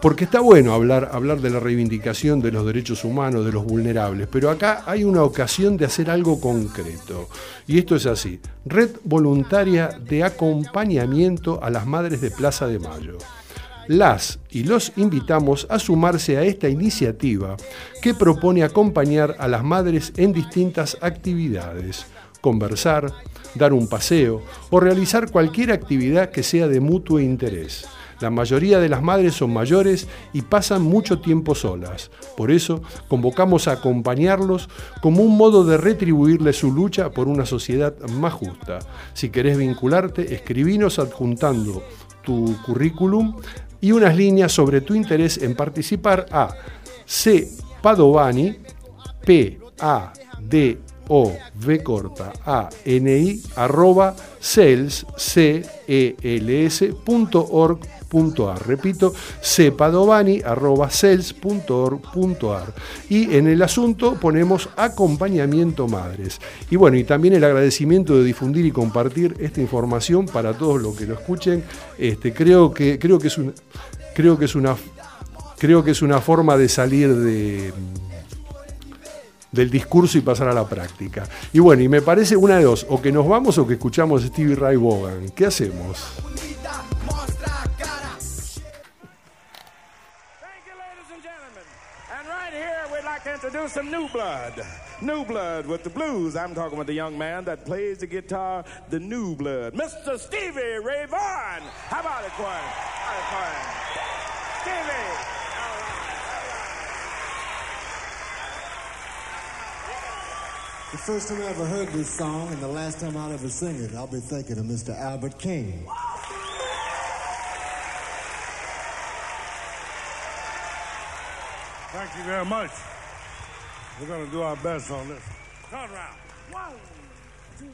porque está bueno hablar, hablar de la reivindicación de los derechos humanos, de los vulnerables, pero acá hay una ocasión de hacer algo concreto. Y esto es así. Red Voluntaria de Acompañamiento a las Madres de Plaza de Mayo. Las y los invitamos a sumarse a esta iniciativa que propone acompañar a las madres en distintas actividades, conversar, dar un paseo o realizar cualquier actividad que sea de mutuo interés. La mayoría de las madres son mayores y pasan mucho tiempo solas. Por eso convocamos a acompañarlos como un modo de retribuirles su lucha por una sociedad más justa. Si querés vincularte, escribinos adjuntando tu currículum y unas líneas sobre tu interés en participar a C. Padovani, P. A. D. o v corta a n i arroba cels c e l s punto org punto ar. Repito, cepadovani arroba cels punto org punto ar. Y en el asunto ponemos acompañamiento madres. Y bueno, y también el agradecimiento de difundir y compartir esta información para todos los que lo escuchen. Este, creo que creo que es un creo que es una creo que es una forma de salir de del discurso y pasar a la práctica. Y bueno, y me parece una de dos, o que nos vamos o que escuchamos Stevie Ray Vaughan. ¿Qué hacemos? To introduce some new blood. New blood with the blues. I'm talking with the young man that plays the guitar, the new blood. Mr. Stevie Ray Vaughan. How about it, choir? How about it, choir? Stevie. The first time I ever heard this song and the last time I'll ever sing it, I'll be thinking of Mr. Albert King. Thank you very much. We're going to do our best on this. Turn around. One, two,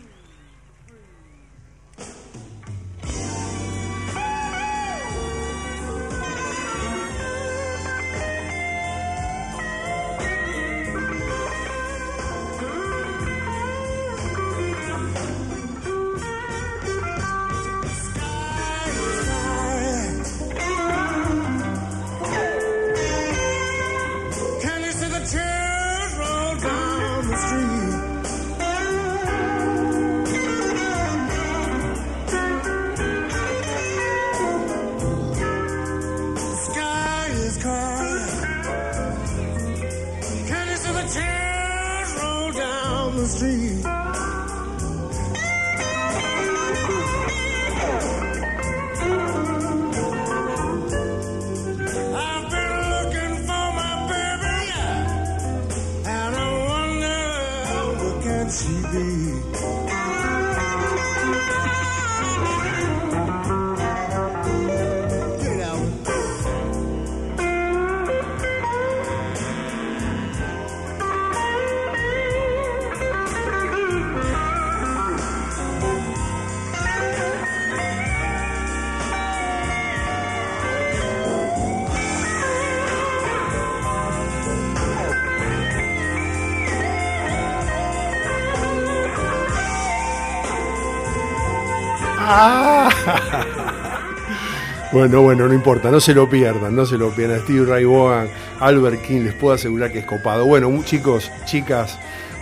Bueno, bueno, no importa, no se lo pierdan, no se lo pierdan. Steve Ray Vaughan, Albert King, les puedo asegurar que es copado. Bueno, chicos, chicas,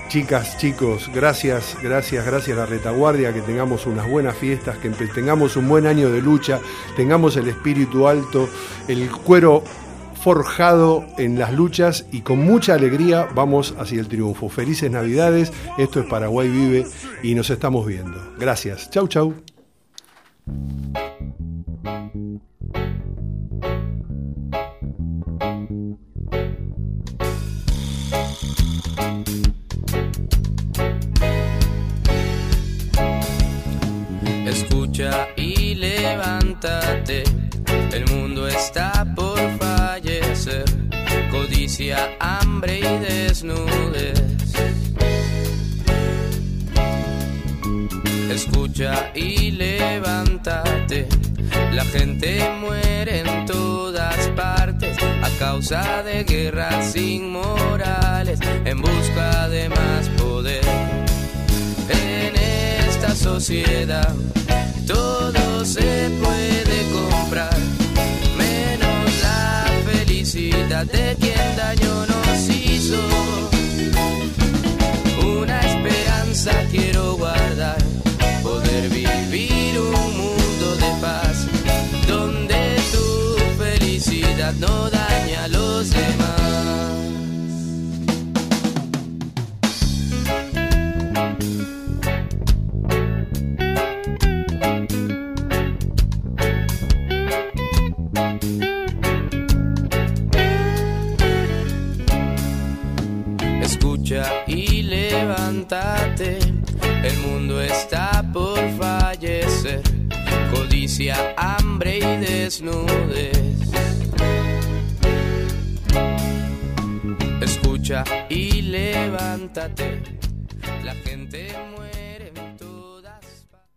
chicas, chicos, gracias, gracias, gracias a retaguardia, que tengamos unas buenas fiestas, que tengamos un buen año de lucha, tengamos el espíritu alto, el cuero forjado en las luchas y con mucha alegría vamos hacia el triunfo. Felices Navidades, esto es Paraguay Vive y nos estamos viendo. Gracias, chau chau. Hambre y desnudez. Escucha y levántate, la gente muere en todas partes a causa de guerras inmorales en busca de más poder. En esta sociedad todo se puede comprar, menos la felicidad de quien quiero guardar, poder vivir un mundo de paz, donde tu felicidad no daña a los demás.